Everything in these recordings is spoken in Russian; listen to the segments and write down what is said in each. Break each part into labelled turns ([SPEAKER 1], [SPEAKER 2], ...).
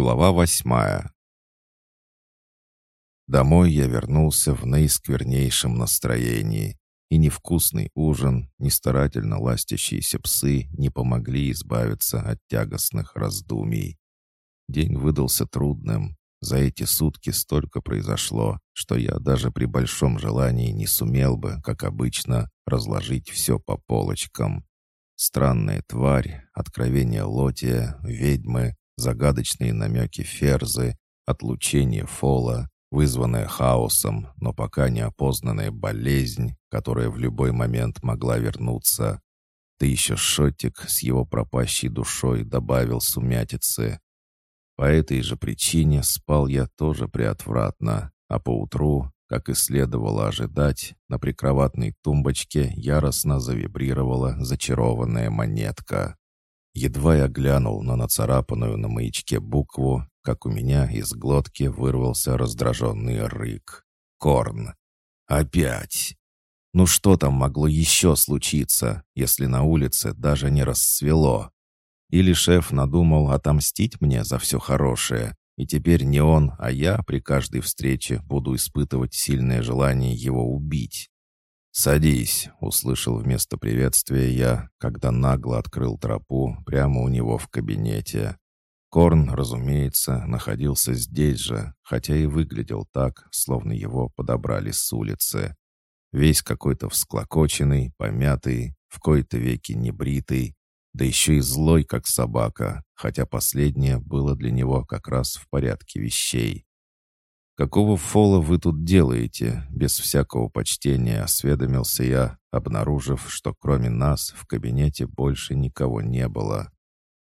[SPEAKER 1] Глава восьмая. Домой я вернулся в наисквернейшем настроении, и невкусный ужин, ни старательно ластящиеся псы не помогли избавиться от тягостных раздумий. День выдался трудным. За эти сутки столько произошло, что я даже при большом желании не сумел бы, как обычно, разложить все по полочкам. Странная тварь, откровение Лотия, ведьмы, загадочные намеки Ферзы, отлучение Фола, вызванная хаосом, но пока не опознанная болезнь, которая в любой момент могла вернуться. Да еще Шотик с его пропащей душой добавил сумятицы. По этой же причине спал я тоже приотвратно, а поутру, как и следовало ожидать, на прикроватной тумбочке яростно завибрировала зачарованная монетка. Едва я глянул на нацарапанную на маячке букву, как у меня из глотки вырвался раздраженный рык. «Корн! Опять!» Ну что там могло еще случиться, если на улице даже не рассвело? Или шеф надумал отомстить мне за все хорошее, и теперь не он, а я при каждой встрече буду испытывать сильное желание его убить? «Садись», — услышал вместо приветствия я, когда нагло открыл тропу прямо у него в кабинете. Корн, разумеется, находился здесь же, хотя и выглядел так, словно его подобрали с улицы. Весь какой-то всклокоченный, помятый, в кои-то веки небритый, да еще и злой, как собака, хотя последнее было для него как раз в порядке вещей. «Какого фола вы тут делаете?» Без всякого почтения осведомился я, обнаружив, что кроме нас в кабинете больше никого не было.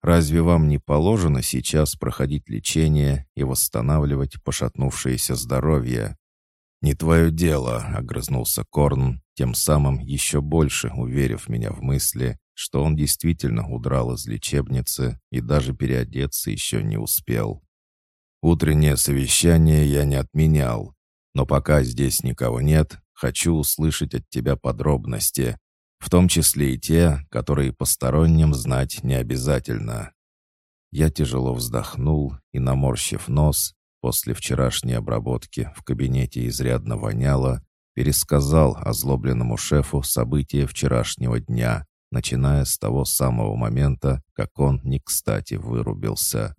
[SPEAKER 1] «Разве вам не положено сейчас проходить лечение и восстанавливать пошатнувшееся здоровье?» «Не твое дело», — огрызнулся Корн, тем самым еще больше уверив меня в мысли, что он действительно удрал из лечебницы и даже переодеться еще не успел. Утреннее совещание я не отменял, но пока здесь никого нет, хочу услышать от тебя подробности, в том числе и те, которые посторонним знать не обязательно». Я тяжело вздохнул и, наморщив нос, после вчерашней обработки в кабинете изрядно воняло, пересказал озлобленному шефу события вчерашнего дня, начиная с того самого момента, как он не кстати вырубился.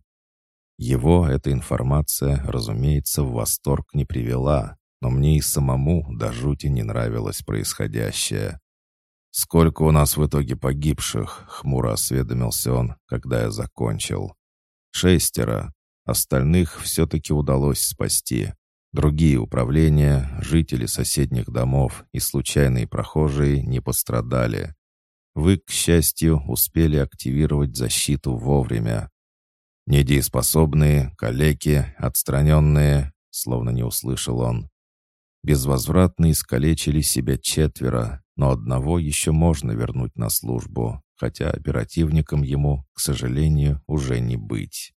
[SPEAKER 1] Его эта информация, разумеется, в восторг не привела, но мне и самому до жути не нравилось происходящее. «Сколько у нас в итоге погибших?» — хмуро осведомился он, когда я закончил. «Шестеро. Остальных все-таки удалось спасти. Другие управления, жители соседних домов и случайные прохожие не пострадали. Вы, к счастью, успели активировать защиту вовремя, Недееспособные, калеки, отстраненные, словно не услышал он. Безвозвратно искалечили себя четверо, но одного еще можно вернуть на службу, хотя оперативником ему, к сожалению, уже не быть.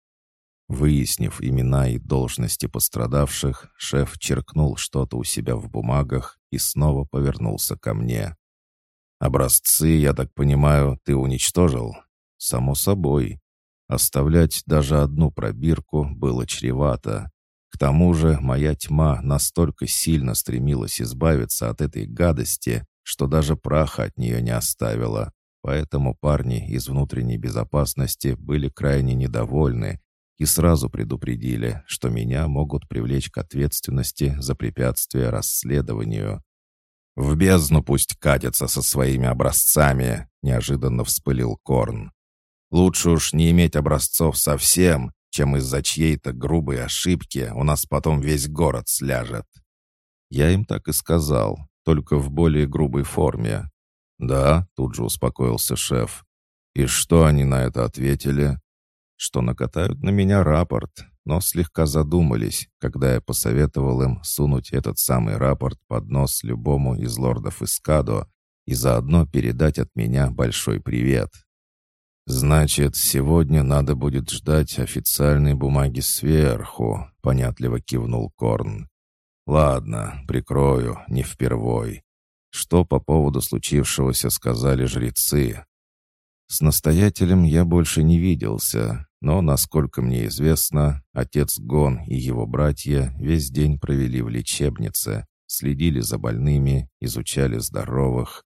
[SPEAKER 1] Выяснив имена и должности пострадавших, шеф черкнул что-то у себя в бумагах и снова повернулся ко мне. «Образцы, я так понимаю, ты уничтожил?» «Само собой. Оставлять даже одну пробирку было чревато. К тому же моя тьма настолько сильно стремилась избавиться от этой гадости, что даже праха от нее не оставила. Поэтому парни из внутренней безопасности были крайне недовольны и сразу предупредили, что меня могут привлечь к ответственности за препятствие расследованию. «В бездну пусть катятся со своими образцами!» — неожиданно вспылил Корн. Лучше уж не иметь образцов совсем, чем из-за чьей-то грубой ошибки у нас потом весь город сляжет. Я им так и сказал, только в более грубой форме. «Да», — тут же успокоился шеф. «И что они на это ответили?» «Что накатают на меня рапорт, но слегка задумались, когда я посоветовал им сунуть этот самый рапорт под нос любому из лордов Искадо и заодно передать от меня большой привет. «Значит, сегодня надо будет ждать официальной бумаги сверху», — понятливо кивнул Корн. «Ладно, прикрою, не впервой. Что по поводу случившегося сказали жрецы?» «С настоятелем я больше не виделся. но, насколько мне известно, отец Гон и его братья весь день провели в лечебнице, следили за больными, изучали здоровых.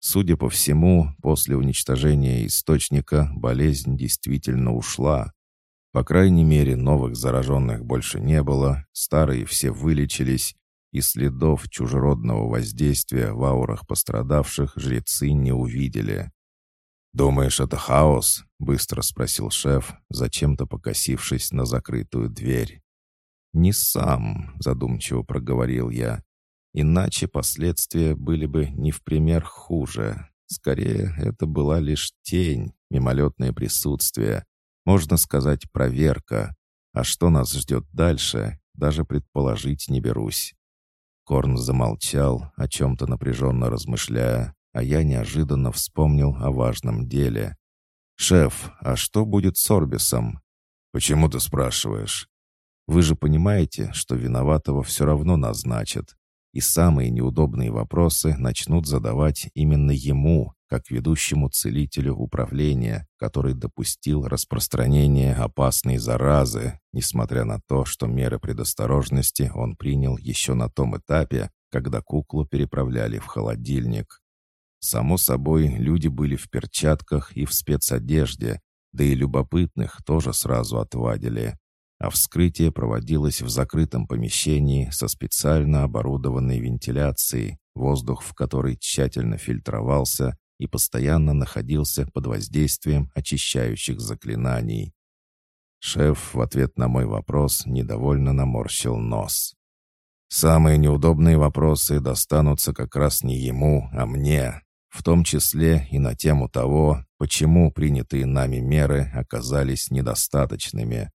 [SPEAKER 1] Судя по всему, после уничтожения источника болезнь действительно ушла. По крайней мере, новых зараженных больше не было, старые все вылечились, и следов чужеродного воздействия в аурах пострадавших жрецы не увидели. «Думаешь, это хаос?» — быстро спросил шеф, зачем-то покосившись на закрытую дверь. «Не сам», — задумчиво проговорил я. «Иначе последствия были бы не в пример хуже. Скорее, это была лишь тень, мимолетное присутствие, можно сказать, проверка. А что нас ждет дальше, даже предположить не берусь. Корн замолчал, о чем-то напряженно размышляя, а я неожиданно вспомнил о важном деле. «Шеф, а что будет с Орбисом?» «Почему ты спрашиваешь?» «Вы же понимаете, что виноватого все равно назначат и самые неудобные вопросы начнут задавать именно ему, как ведущему целителю управления, который допустил распространение опасной заразы, несмотря на то, что меры предосторожности он принял еще на том этапе, когда куклу переправляли в холодильник. Само собой, люди были в перчатках и в спецодежде, да и любопытных тоже сразу отвадили а вскрытие проводилось в закрытом помещении со специально оборудованной вентиляцией, воздух в которой тщательно фильтровался и постоянно находился под воздействием очищающих заклинаний. Шеф в ответ на мой вопрос недовольно наморщил нос. «Самые неудобные вопросы достанутся как раз не ему, а мне, в том числе и на тему того, почему принятые нами меры оказались недостаточными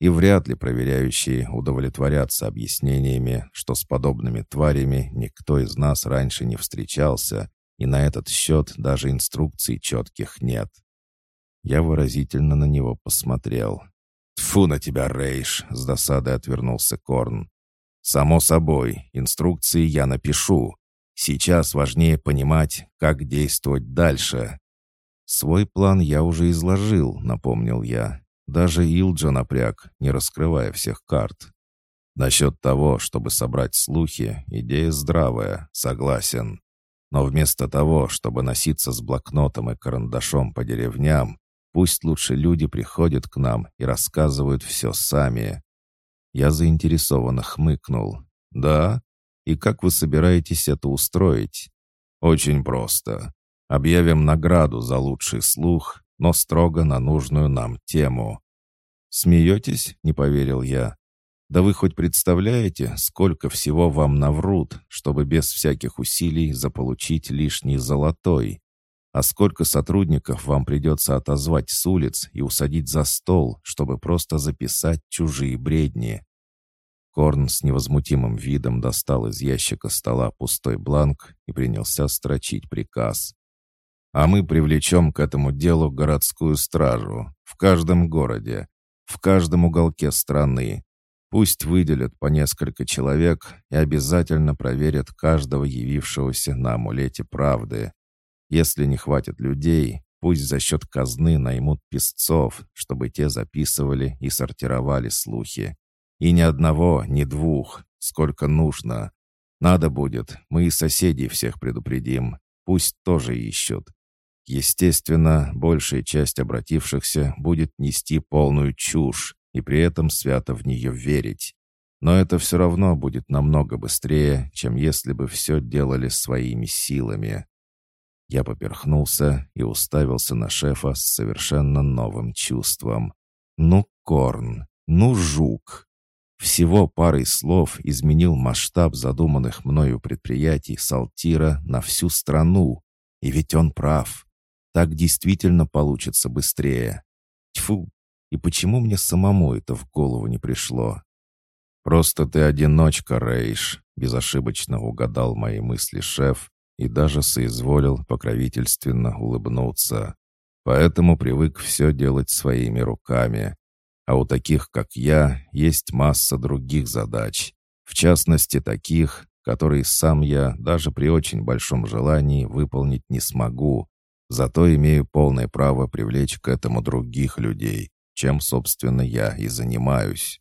[SPEAKER 1] и вряд ли проверяющие удовлетворятся объяснениями, что с подобными тварями никто из нас раньше не встречался, и на этот счет даже инструкций четких нет. Я выразительно на него посмотрел. «Тьфу на тебя, Рейш!» — с досадой отвернулся Корн. «Само собой, инструкции я напишу. Сейчас важнее понимать, как действовать дальше». «Свой план я уже изложил», — напомнил я, даже Илджа напряг, не раскрывая всех карт. Насчет того, чтобы собрать слухи, идея здравая, согласен. Но вместо того, чтобы носиться с блокнотом и карандашом по деревням, пусть лучше люди приходят к нам и рассказывают все сами. Я заинтересованно хмыкнул. «Да? И как вы собираетесь это устроить?» «Очень просто. Объявим награду за лучший слух, но строго на нужную нам тему. «Смеетесь?» — не поверил я. «Да вы хоть представляете, сколько всего вам наврут, чтобы без всяких усилий заполучить лишний золотой? А сколько сотрудников вам придется отозвать с улиц и усадить за стол, чтобы просто записать чужие бредни?» Корн с невозмутимым видом достал из ящика стола пустой бланк и принялся строчить приказ. А мы привлечем к этому делу городскую стражу в каждом городе, в каждом уголке страны. Пусть выделят по несколько человек и обязательно проверят каждого явившегося на амулете правды. Если не хватит людей, пусть за счет казны наймут песцов, чтобы те записывали и сортировали слухи. И ни одного, ни двух, сколько нужно. Надо будет, мы и соседей всех предупредим. Пусть тоже ищут. Естественно, большая часть обратившихся будет нести полную чушь и при этом свято в нее верить. Но это все равно будет намного быстрее, чем если бы все делали своими силами. Я поперхнулся и уставился на шефа с совершенно новым чувством. «Ну, Корн! Ну, Жук!» Всего парой слов изменил масштаб задуманных мною предприятий Салтира на всю страну. И ведь он прав. Так действительно получится быстрее. Тьфу, и почему мне самому это в голову не пришло? «Просто ты одиночка, Рейш», — безошибочно угадал мои мысли шеф и даже соизволил покровительственно улыбнуться. Поэтому привык все делать своими руками. А у таких, как я, есть масса других задач. В частности, таких, которые сам я даже при очень большом желании выполнить не смогу, Зато имею полное право привлечь к этому других людей, чем, собственно, я и занимаюсь.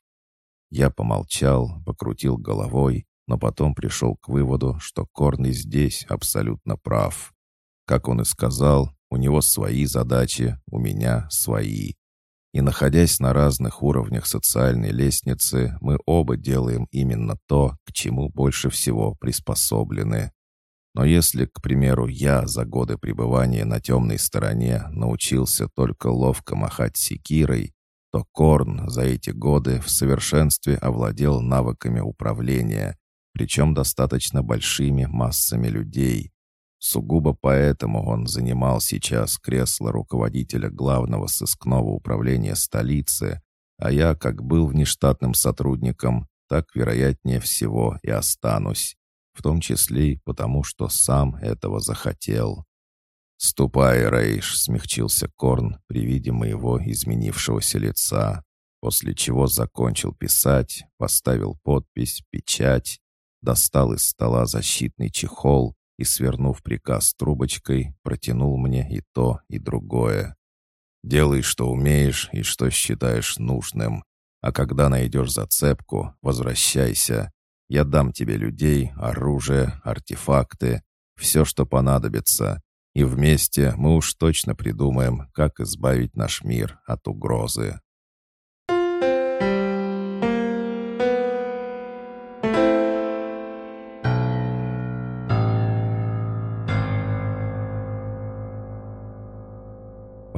[SPEAKER 1] Я помолчал, покрутил головой, но потом пришел к выводу, что Корн и здесь абсолютно прав. Как он и сказал, у него свои задачи, у меня свои. И находясь на разных уровнях социальной лестницы, мы оба делаем именно то, к чему больше всего приспособлены. Но если, к примеру, я за годы пребывания на темной стороне научился только ловко махать секирой, то Корн за эти годы в совершенстве овладел навыками управления, причем достаточно большими массами людей. Сугубо поэтому он занимал сейчас кресло руководителя главного сыскного управления столицы, а я, как был внештатным сотрудником, так, вероятнее всего, и останусь, в том числе и потому, что сам этого захотел. «Ступай, Рейш», — смягчился Корн при виде моего изменившегося лица, после чего закончил писать, поставил подпись, печать достал из стола защитный чехол и, свернув приказ трубочкой, протянул мне и то, и другое. «Делай, что умеешь и что считаешь нужным, а когда найдешь зацепку, возвращайся. Я дам тебе людей, оружие, артефакты, все, что понадобится, и вместе мы уж точно придумаем, как избавить наш мир от угрозы».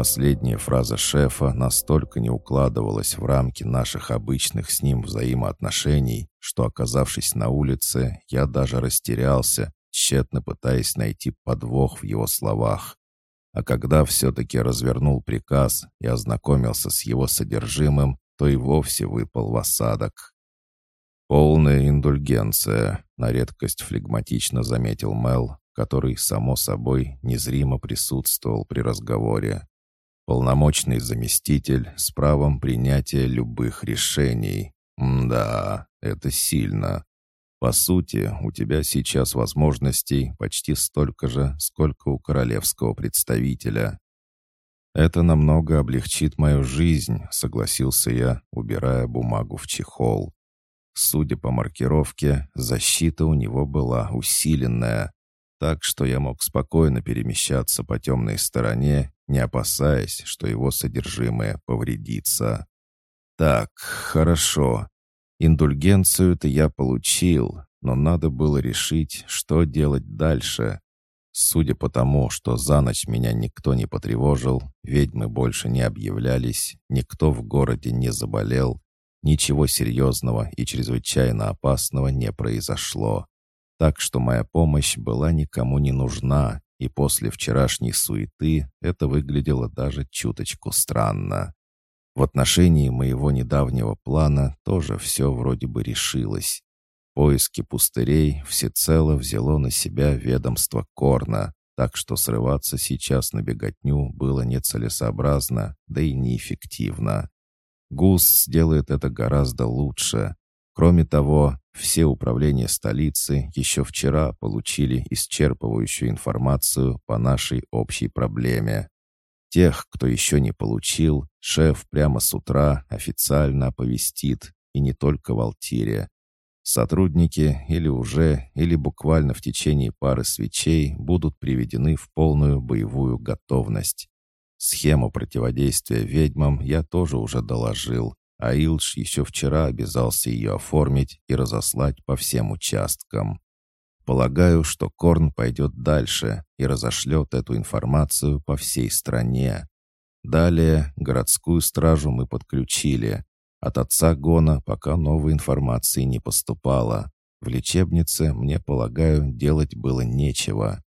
[SPEAKER 1] Последняя фраза шефа настолько не укладывалась в рамки наших обычных с ним взаимоотношений, что, оказавшись на улице, я даже растерялся, тщетно пытаясь найти подвох в его словах. А когда все-таки развернул приказ и ознакомился с его содержимым, то и вовсе выпал в осадок. «Полная индульгенция», — на редкость флегматично заметил Мел, который, само собой, незримо присутствовал при разговоре. Полномочный заместитель с правом принятия любых решений. да, это сильно. По сути, у тебя сейчас возможностей почти столько же, сколько у королевского представителя. Это намного облегчит мою жизнь, согласился я, убирая бумагу в чехол. Судя по маркировке, защита у него была усиленная, так что я мог спокойно перемещаться по темной стороне не опасаясь, что его содержимое повредится. «Так, хорошо. Индульгенцию-то я получил, но надо было решить, что делать дальше. Судя по тому, что за ночь меня никто не потревожил, ведьмы больше не объявлялись, никто в городе не заболел, ничего серьезного и чрезвычайно опасного не произошло. Так что моя помощь была никому не нужна, и после вчерашней суеты это выглядело даже чуточку странно. В отношении моего недавнего плана тоже все вроде бы решилось. Поиски пустырей всецело взяло на себя ведомство Корна, так что срываться сейчас на беготню было нецелесообразно, да и неэффективно. Гус сделает это гораздо лучше. Кроме того, все управления столицы еще вчера получили исчерпывающую информацию по нашей общей проблеме. Тех, кто еще не получил, шеф прямо с утра официально оповестит, и не только в Алтире. Сотрудники или уже, или буквально в течение пары свечей будут приведены в полную боевую готовность. Схему противодействия ведьмам я тоже уже доложил, а Илдж еще вчера обязался ее оформить и разослать по всем участкам. Полагаю, что Корн пойдет дальше и разошлет эту информацию по всей стране. Далее городскую стражу мы подключили. От отца Гона пока новой информации не поступало. В лечебнице, мне полагаю, делать было нечего.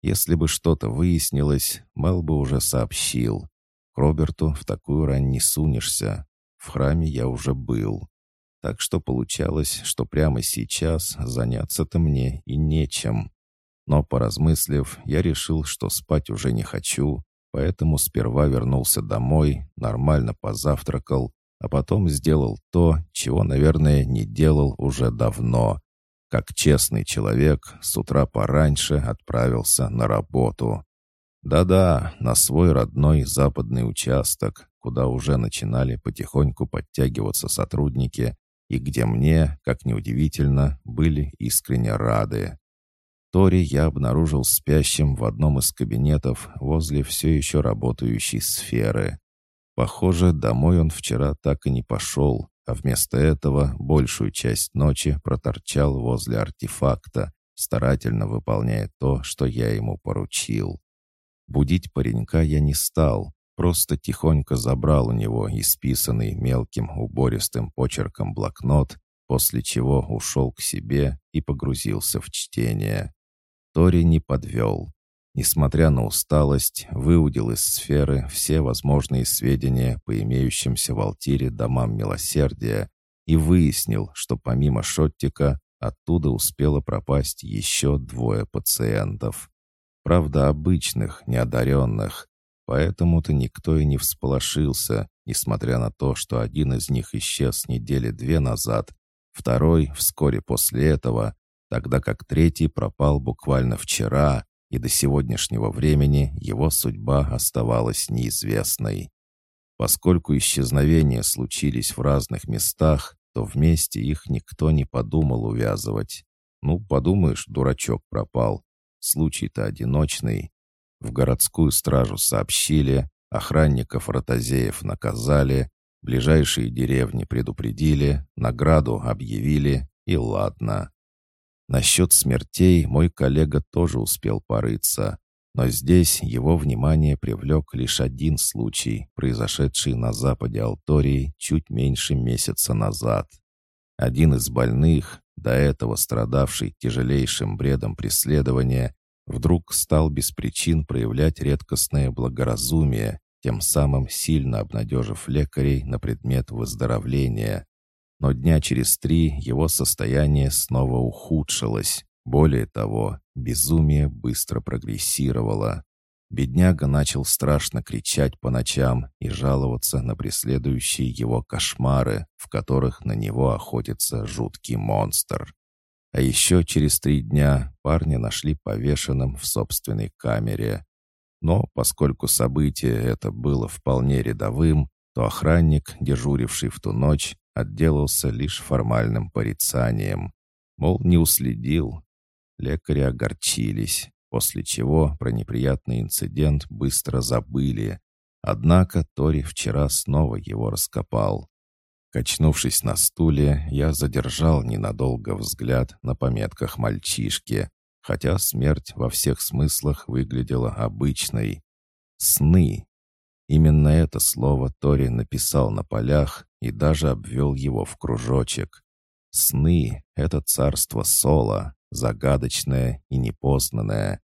[SPEAKER 1] Если бы что-то выяснилось, Мел бы уже сообщил. К Роберту в такую рань не сунешься. В храме я уже был. Так что получалось, что прямо сейчас заняться-то мне и нечем. Но, поразмыслив, я решил, что спать уже не хочу, поэтому сперва вернулся домой, нормально позавтракал, а потом сделал то, чего, наверное, не делал уже давно. Как честный человек, с утра пораньше отправился на работу. Да-да, на свой родной западный участок, куда уже начинали потихоньку подтягиваться сотрудники, и где мне, как неудивительно, были искренне рады. Тори я обнаружил спящим в одном из кабинетов возле все еще работающей сферы. Похоже, домой он вчера так и не пошел, а вместо этого большую часть ночи проторчал возле артефакта, старательно выполняя то, что я ему поручил. Будить паренька я не стал, просто тихонько забрал у него исписанный мелким убористым почерком блокнот, после чего ушел к себе и погрузился в чтение. Тори не подвел. Несмотря на усталость, выудил из сферы все возможные сведения по имеющимся в Алтире домам милосердия и выяснил, что помимо Шоттика оттуда успело пропасть еще двое пациентов. Правда, обычных, неодаренных. Поэтому-то никто и не всполошился, несмотря на то, что один из них исчез недели две назад, второй вскоре после этого, тогда как третий пропал буквально вчера, и до сегодняшнего времени его судьба оставалась неизвестной. Поскольку исчезновения случились в разных местах, то вместе их никто не подумал увязывать. Ну, подумаешь, дурачок пропал. Случай-то одиночный. В городскую стражу сообщили, охранников ротозеев наказали, ближайшие деревни предупредили, награду объявили, и ладно. Насчет смертей мой коллега тоже успел порыться, но здесь его внимание привлек лишь один случай, произошедший на западе Алтории чуть меньше месяца назад. Один из больных, до этого страдавший тяжелейшим бредом преследования, вдруг стал без причин проявлять редкостное благоразумие, тем самым сильно обнадежив лекарей на предмет выздоровления но дня через три его состояние снова ухудшилось. Более того, безумие быстро прогрессировало. Бедняга начал страшно кричать по ночам и жаловаться на преследующие его кошмары, в которых на него охотится жуткий монстр. А еще через три дня парня нашли повешенным в собственной камере. Но поскольку событие это было вполне рядовым, то охранник, дежуривший в ту ночь, отделался лишь формальным порицанием. Мол, не уследил. Лекари огорчились, после чего про неприятный инцидент быстро забыли. Однако Тори вчера снова его раскопал. Качнувшись на стуле, я задержал ненадолго взгляд на пометках мальчишки, хотя смерть во всех смыслах выглядела обычной. Сны. Именно это слово Тори написал на полях и даже обвел его в кружочек. Сны — это царство Сола, загадочное и непознанное.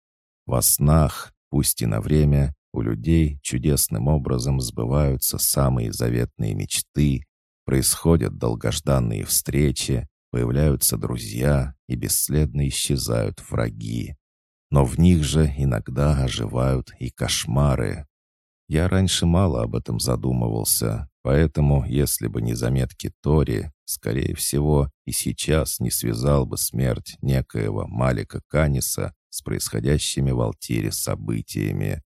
[SPEAKER 1] Во снах, пусть и на время, у людей чудесным образом сбываются самые заветные мечты, происходят долгожданные встречи, появляются друзья и бесследно исчезают враги. Но в них же иногда оживают и кошмары, я раньше мало об этом задумывался, поэтому, если бы не заметки Тори, скорее всего, и сейчас не связал бы смерть некоего Малика Каниса с происходящими в Алтире событиями.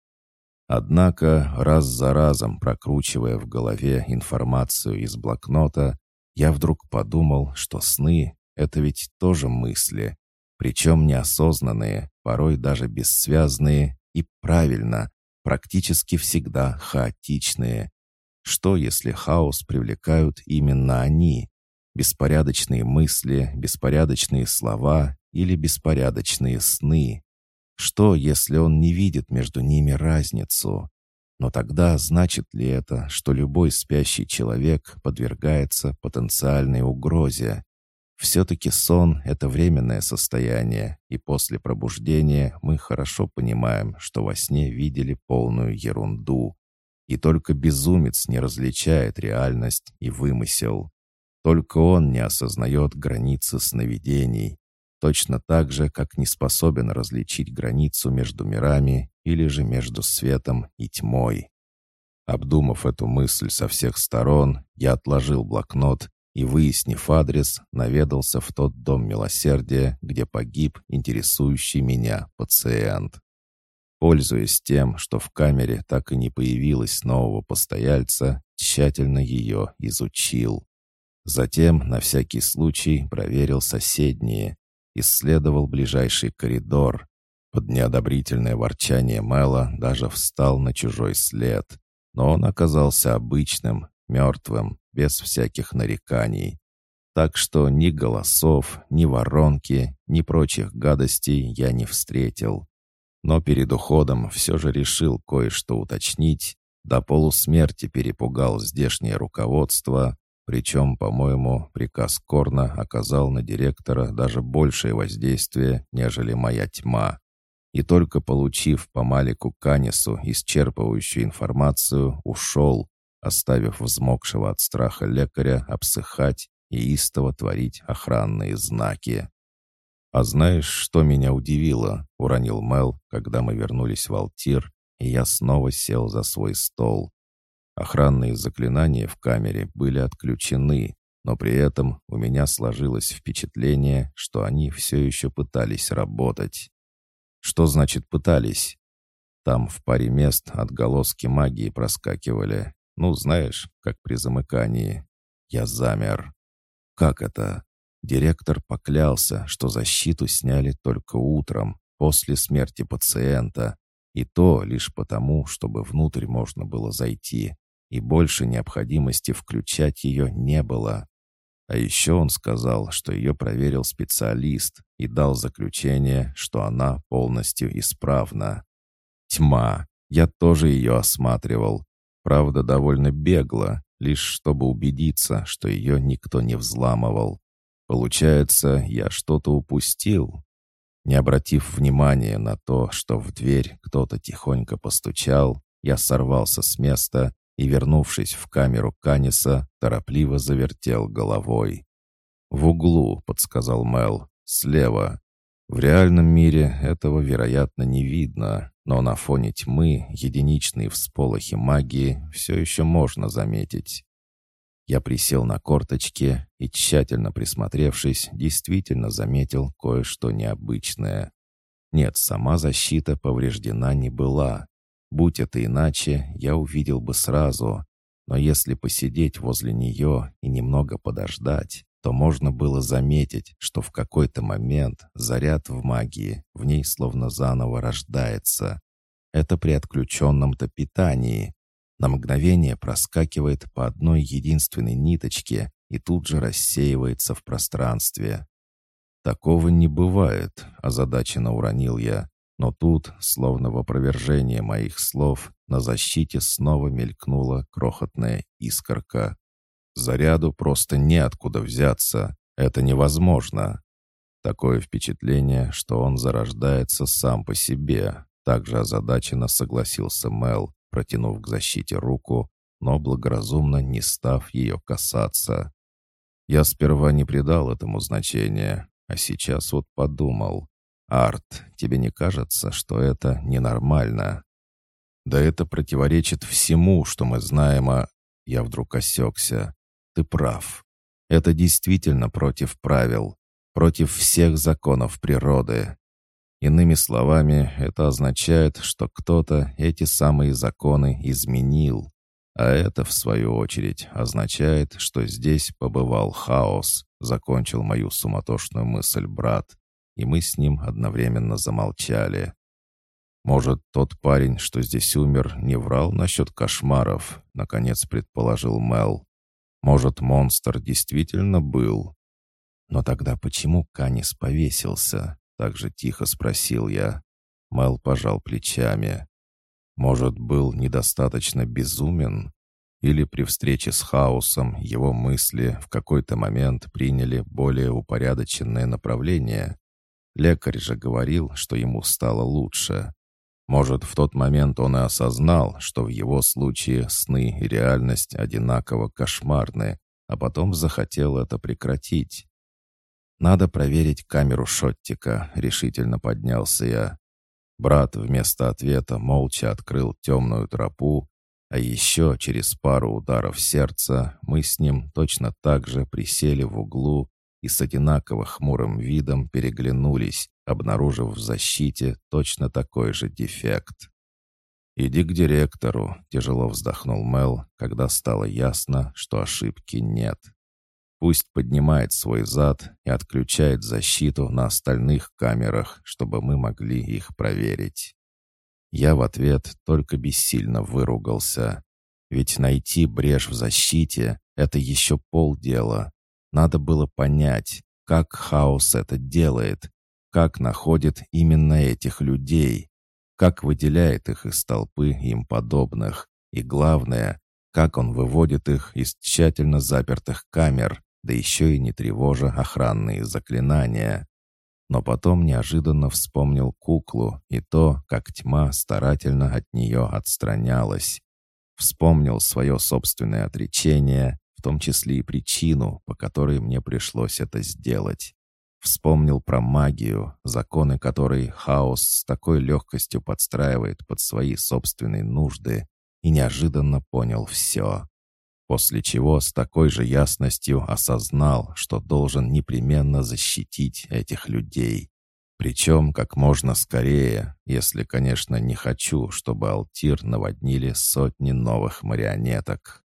[SPEAKER 1] Однако, раз за разом прокручивая в голове информацию из блокнота, я вдруг подумал, что сны — это ведь тоже мысли, причем неосознанные, порой даже бессвязные, и правильно, практически всегда хаотичные. Что, если хаос привлекают именно они? Беспорядочные мысли, беспорядочные слова или беспорядочные сны? Что, если он не видит между ними разницу? Но тогда значит ли это, что любой спящий человек подвергается потенциальной угрозе? Все-таки сон — это временное состояние, и после пробуждения мы хорошо понимаем, что во сне видели полную ерунду. И только безумец не различает реальность и вымысел. Только он не осознает границы сновидений, точно так же, как не способен различить границу между мирами или же между светом и тьмой. Обдумав эту мысль со всех сторон, я отложил блокнот и, выяснив адрес, наведался в тот дом милосердия, где погиб интересующий меня пациент. Пользуясь тем, что в камере так и не появилось нового постояльца, тщательно ее изучил. Затем, на всякий случай, проверил соседние, исследовал ближайший коридор. Под неодобрительное ворчание Мэла даже встал на чужой след, но он оказался обычным, мертвым, без всяких нареканий. Так что ни голосов, ни воронки, ни прочих гадостей я не встретил. Но перед уходом все же решил кое-что уточнить, до полусмерти перепугал здешнее руководство, причем, по-моему, приказ Корна оказал на директора даже большее воздействие, нежели моя тьма. И только получив по Малику Канису исчерпывающую информацию, ушел, оставив взмокшего от страха лекаря обсыхать и истово творить охранные знаки. «А знаешь, что меня удивило?» — уронил Мел, когда мы вернулись в Алтир, и я снова сел за свой стол. Охранные заклинания в камере были отключены, но при этом у меня сложилось впечатление, что они все еще пытались работать. Что значит «пытались»? Там в паре мест отголоски магии проскакивали. Ну, знаешь, как при замыкании. Я замер. Как это? Директор поклялся, что защиту сняли только утром, после смерти пациента, и то лишь потому, чтобы внутрь можно было зайти, и больше необходимости включать ее не было. А еще он сказал, что ее проверил специалист и дал заключение, что она полностью исправна. Тьма. Я тоже ее осматривал. Правда, довольно бегло, лишь чтобы убедиться, что ее никто не взламывал. Получается, я что-то упустил. Не обратив внимания на то, что в дверь кто-то тихонько постучал, я сорвался с места и, вернувшись в камеру Каниса, торопливо завертел головой. «В углу», — подсказал Мел, — «слева». В реальном мире этого, вероятно, не видно, но на фоне тьмы единичные всполохи магии все еще можно заметить. Я присел на корточки и, тщательно присмотревшись, действительно заметил кое-что необычное. Нет, сама защита повреждена не была, Будь это иначе, я увидел бы сразу. Но если посидеть возле нее и немного подождать, то можно было заметить, что в какой-то момент заряд в магии в ней словно заново рождается. Это при отключенном-то питании. На мгновение проскакивает по одной единственной ниточке и тут же рассеивается в пространстве. «Такого не бывает», — озадаченно уронил я. Но тут, словно в опровержение моих слов, на защите снова мелькнула крохотная искорка. Заряду просто неоткуда взяться. Это невозможно. Такое впечатление, что он зарождается сам по себе. Также озадаченно согласился Мел, протянув к защите руку, но благоразумно не став ее касаться. Я сперва не придал этому значения, а сейчас вот подумал. «Арт, тебе не кажется, что это ненормально?» «Да это противоречит всему, что мы знаем о...» Я вдруг осекся. «Ты прав. Это действительно против правил, против всех законов природы. Иными словами, это означает, что кто-то эти самые законы изменил. А это, в свою очередь, означает, что здесь побывал хаос, закончил мою суматошную мысль брат и мы с ним одновременно замолчали. «Может, тот парень, что здесь умер, не врал насчет кошмаров?» — наконец предположил Мел. «Может, монстр действительно был?» «Но тогда почему Канис повесился?» — так же тихо спросил я. Мел пожал плечами. «Может, был недостаточно безумен?» Или при встрече с хаосом его мысли в какой-то момент приняли более упорядоченное направление? Лекарь же говорил, что ему стало лучше. Может, в тот момент он и осознал, что в его случае сны и реальность одинаково кошмарны, а потом захотел это прекратить. «Надо проверить камеру Шоттика», — решительно поднялся я. Брат вместо ответа молча открыл темную тропу, а еще через пару ударов сердца мы с ним точно так же присели в углу и с одинаково хмурым видом переглянулись, обнаружив в защите точно такой же дефект. «Иди к директору», — тяжело вздохнул Мел, когда стало ясно, что ошибки нет. «Пусть поднимает свой зад и отключает защиту на остальных камерах, чтобы мы могли их проверить». Я в ответ только бессильно выругался. Ведь найти брешь в защите — это еще полдела. Надо было понять, как хаос это делает, как находит именно этих людей, как выделяет их из толпы им подобных, и главное, как он выводит их из тщательно запертых камер, да еще и не тревожа охранные заклинания. Но потом неожиданно вспомнил куклу и то, как тьма старательно от нее отстранялась. Вспомнил свое собственное отречение, том числе и причину, по которой мне пришлось это сделать. Вспомнил про магию, законы которой хаос с такой легкостью подстраивает под свои собственные нужды, и неожиданно понял все. После чего с такой же ясностью осознал, что должен непременно защитить этих людей. Причем как можно скорее, если, конечно, не хочу, чтобы Алтир наводнили сотни новых марионеток.